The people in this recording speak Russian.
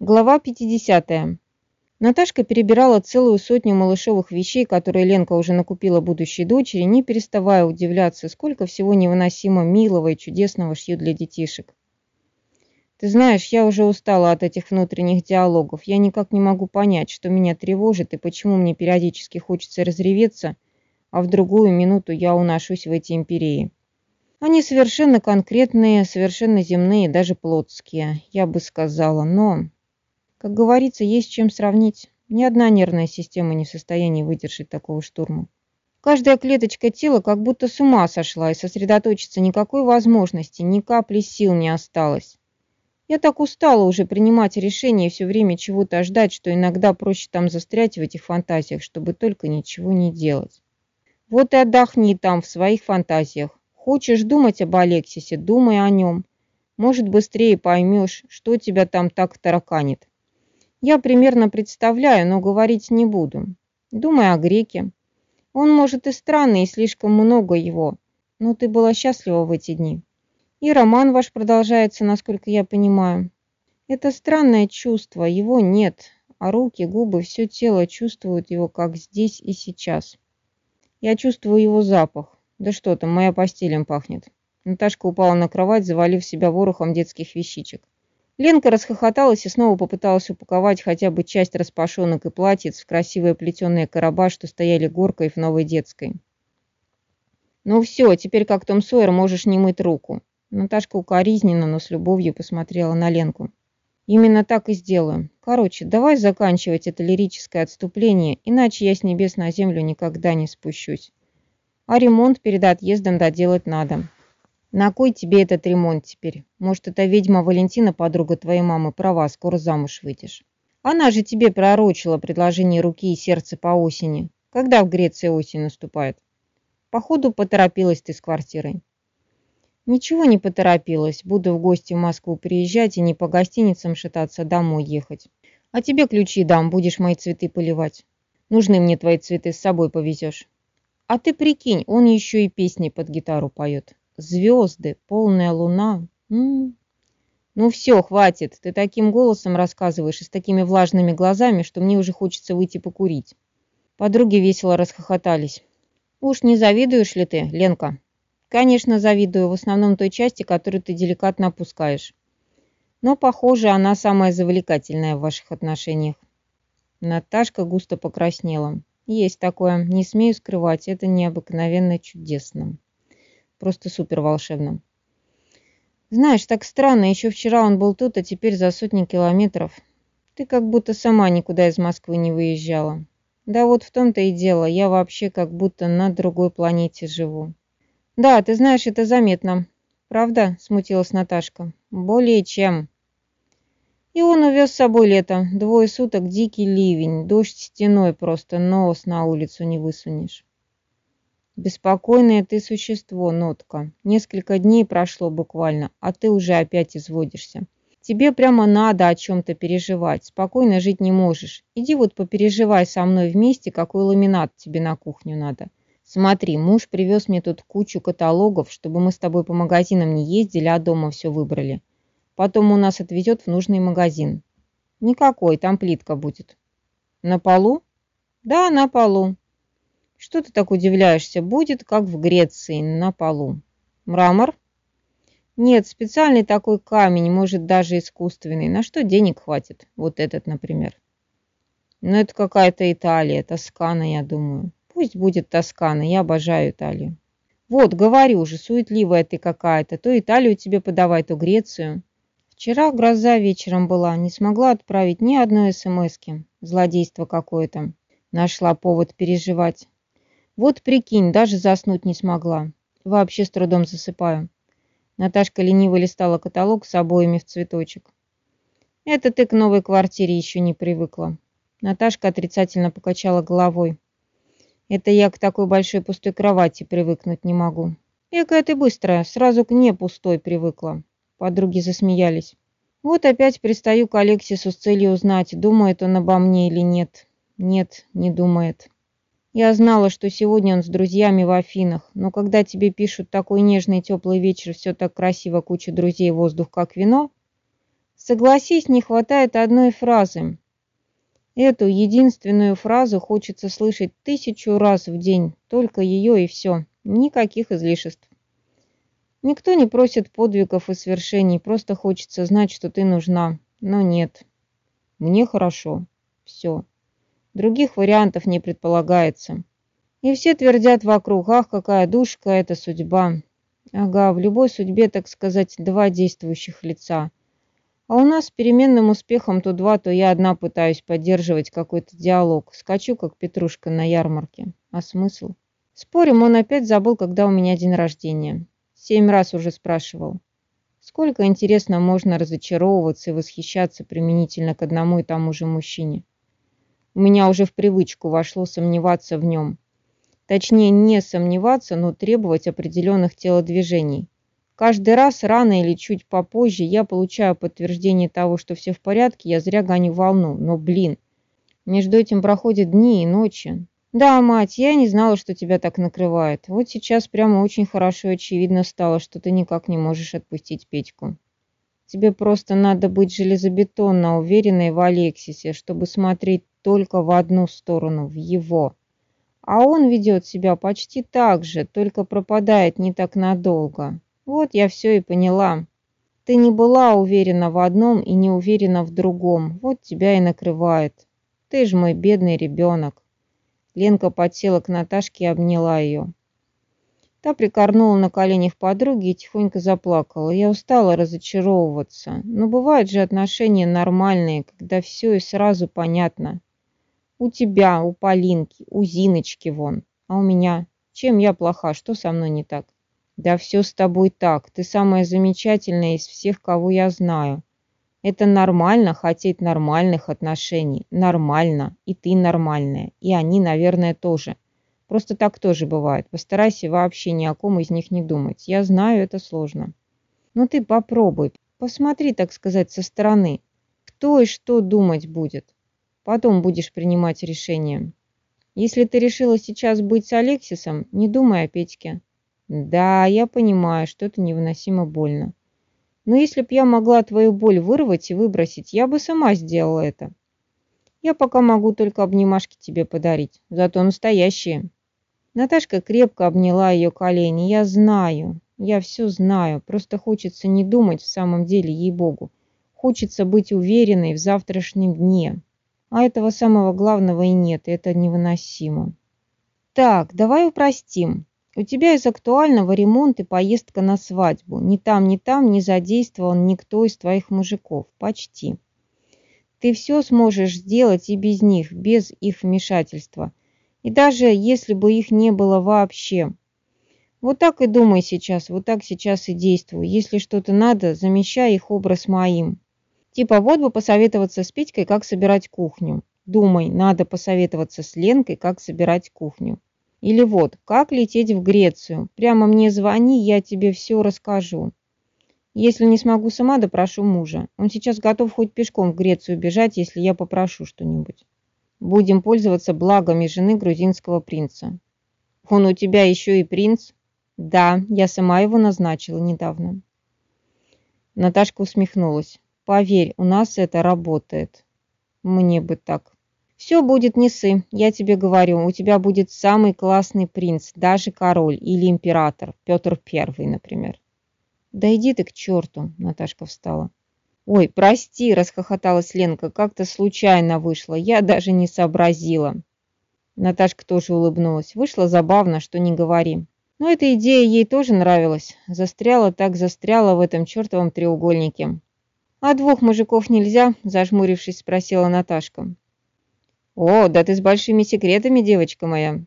Глава 50. Наташка перебирала целую сотню малышовых вещей, которые Ленка уже накупила будущей дочери, не переставая удивляться, сколько всего невыносимо милого и чудесного шьют для детишек. Ты знаешь, я уже устала от этих внутренних диалогов. Я никак не могу понять, что меня тревожит и почему мне периодически хочется разреветься, а в другую минуту я уношусь в эти империи. Они совершенно конкретные, совершенно земные, даже плотские, я бы сказала, но... Как говорится, есть чем сравнить. Ни одна нервная система не в состоянии выдержать такого штурма. Каждая клеточка тела как будто с ума сошла, и сосредоточиться никакой возможности, ни капли сил не осталось. Я так устала уже принимать решения и все время чего-то ждать, что иногда проще там застрять в этих фантазиях, чтобы только ничего не делать. Вот и отдохни там в своих фантазиях. Хочешь думать об Алексисе, думай о нем. Может, быстрее поймешь, что тебя там так тараканит. Я примерно представляю, но говорить не буду. Думай о греке. Он, может, и странный, и слишком много его, но ты была счастлива в эти дни. И роман ваш продолжается, насколько я понимаю. Это странное чувство, его нет, а руки, губы, все тело чувствуют его, как здесь и сейчас. Я чувствую его запах. Да что там, моя постель им пахнет. Наташка упала на кровать, завалив себя ворохом детских вещичек. Ленка расхохоталась и снова попыталась упаковать хотя бы часть распашонок и платьиц в красивые плетеные короба, что стояли горкой в новой детской. «Ну все, теперь как Том Сойер можешь не мыть руку». Наташка укоризненно, но с любовью посмотрела на Ленку. «Именно так и сделаю. Короче, давай заканчивать это лирическое отступление, иначе я с небес на землю никогда не спущусь. А ремонт перед отъездом доделать надо. На кой тебе этот ремонт теперь? Может, эта ведьма Валентина, подруга твоей мамы, права, скоро замуж выйдешь. Она же тебе пророчила предложение руки и сердца по осени. Когда в Греции осень наступает? Походу, поторопилась ты с квартирой. Ничего не поторопилась. Буду в гости в Москву приезжать и не по гостиницам шататься, домой ехать. А тебе ключи дам, будешь мои цветы поливать. Нужны мне твои цветы, с собой повезешь. А ты прикинь, он еще и песни под гитару поет звезды, полная луна. М -м. Ну все, хватит. Ты таким голосом рассказываешь и с такими влажными глазами, что мне уже хочется выйти покурить. Подруги весело расхохотались. Уж не завидуешь ли ты, Ленка? Конечно, завидую, в основном той части, которую ты деликатно опускаешь. Но, похоже, она самая завлекательная в ваших отношениях. Наташка густо покраснела. Есть такое, не смею скрывать, это необыкновенно чудесно просто супер волшебно. Знаешь, так странно, еще вчера он был тут, а теперь за сотни километров. Ты как будто сама никуда из Москвы не выезжала. Да вот в том-то и дело, я вообще как будто на другой планете живу. Да, ты знаешь, это заметно. Правда? Смутилась Наташка. Более чем. И он увез с собой лето. Двое суток дикий ливень, дождь стеной просто, нос на улицу не высунешь. Беспокойное ты существо, Нотка. Несколько дней прошло буквально, а ты уже опять изводишься. Тебе прямо надо о чем-то переживать. Спокойно жить не можешь. Иди вот попереживай со мной вместе, какой ламинат тебе на кухню надо. Смотри, муж привез мне тут кучу каталогов, чтобы мы с тобой по магазинам не ездили, а дома все выбрали. Потом у нас отвезет в нужный магазин. Никакой, там плитка будет. На полу? Да, на полу. Что ты так удивляешься? Будет, как в Греции, на полу. Мрамор? Нет, специальный такой камень, может даже искусственный. На что денег хватит? Вот этот, например. Но это какая-то Италия, Тоскана, я думаю. Пусть будет Тоскана, я обожаю Италию. Вот, говорю же, суетливая ты какая-то. То Италию тебе подавай, то Грецию. Вчера гроза вечером была, не смогла отправить ни одной смски. Злодейство какое-то. Нашла повод переживать. Вот прикинь, даже заснуть не смогла. Вообще с трудом засыпаю. Наташка лениво листала каталог с обоями в цветочек. Это ты к новой квартире еще не привыкла. Наташка отрицательно покачала головой. Это я к такой большой пустой кровати привыкнуть не могу. Экая ты быстрая, сразу к не пустой привыкла. Подруги засмеялись. Вот опять пристаю к Алексису с целью узнать, думает он обо мне или нет. Нет, не думает. Я знала, что сегодня он с друзьями в Афинах, но когда тебе пишут такой нежный теплый вечер, все так красиво, куча друзей, воздух как вино, Согласись, не хватает одной фразы. Эту единственную фразу хочется слышать тысячу раз в день, только ее и все, никаких излишеств. Никто не просит подвигов и свершений, просто хочется знать, что ты нужна, но нет. Мне хорошо, все. Других вариантов не предполагается. И все твердят вокруг, ах, какая душка, это судьба. Ага, в любой судьбе, так сказать, два действующих лица – а у нас с переменным успехом то два, то я одна пытаюсь поддерживать какой-то диалог. Скачу, как петрушка на ярмарке. А смысл? Спорим, он опять забыл, когда у меня день рождения. Семь раз уже спрашивал. Сколько, интересно, можно разочаровываться и восхищаться применительно к одному и тому же мужчине? У меня уже в привычку вошло сомневаться в нем. Точнее, не сомневаться, но требовать определенных телодвижений. Каждый раз, рано или чуть попозже, я получаю подтверждение того, что все в порядке, я зря гоню волну. Но, блин, между этим проходят дни и ночи. Да, мать, я не знала, что тебя так накрывает. Вот сейчас прямо очень хорошо и очевидно стало, что ты никак не можешь отпустить Петьку. Тебе просто надо быть железобетонно уверенной в Алексисе, чтобы смотреть только в одну сторону, в его. А он ведет себя почти так же, только пропадает не так надолго. Вот я все и поняла. Ты не была уверена в одном и не уверена в другом. Вот тебя и накрывает. Ты ж мой бедный ребенок. Ленка подсела к Наташке и обняла ее. Та прикорнула на коленях подруги и тихонько заплакала. Я устала разочаровываться. Но бывают же отношения нормальные, когда все и сразу понятно. У тебя, у Полинки, у Зиночки вон. А у меня? Чем я плоха? Что со мной не так? Да все с тобой так. Ты самая замечательная из всех, кого я знаю. Это нормально хотеть нормальных отношений. Нормально. И ты нормальная. И они, наверное, тоже. Просто так тоже бывает. Постарайся вообще ни о ком из них не думать. Я знаю, это сложно. Но ты попробуй. Посмотри, так сказать, со стороны. Кто и что думать будет. Потом будешь принимать решение. Если ты решила сейчас быть с Алексисом, не думай о Петьке. Да, я понимаю, что это невыносимо больно. Но если б я могла твою боль вырвать и выбросить, я бы сама сделала это. Я пока могу только обнимашки тебе подарить, зато настоящие. Наташка крепко обняла ее колени. Я знаю, я все знаю, просто хочется не думать в самом деле, ей-богу. Хочется быть уверенной в завтрашнем дне. А этого самого главного и нет, и это невыносимо. Так, давай упростим. У тебя из актуального ремонт и поездка на свадьбу. Ни там, ни там не задействован никто из твоих мужиков. Почти. Ты все сможешь сделать и без них, без их вмешательства. И даже если бы их не было вообще. Вот так и думай сейчас, вот так сейчас и действуй. Если что-то надо, замещай их образ моим. Типа вот бы посоветоваться с Петькой, как собирать кухню. Думай, надо посоветоваться с Ленкой, как собирать кухню. Или вот, как лететь в Грецию. Прямо мне звони, я тебе все расскажу. Если не смогу сама, допрошу мужа. Он сейчас готов хоть пешком в Грецию бежать, если я попрошу что-нибудь. Будем пользоваться благами жены грузинского принца. Он у тебя еще и принц? Да, я сама его назначила недавно. Наташка усмехнулась. Поверь, у нас это работает. Мне бы так. Все будет не сы, я тебе говорю, у тебя будет самый классный принц, даже король или император, Петр Первый, например. Да иди ты к черту, Наташка встала. Ой, прости, расхохоталась Ленка, как-то случайно вышло, я даже не сообразила. Наташка тоже улыбнулась. Вышло забавно, что не говори. Но эта идея ей тоже нравилась. Застряла так застряла в этом чертовом треугольнике. «А двух мужиков нельзя?» – зажмурившись, спросила Наташка. «О, да ты с большими секретами, девочка моя!»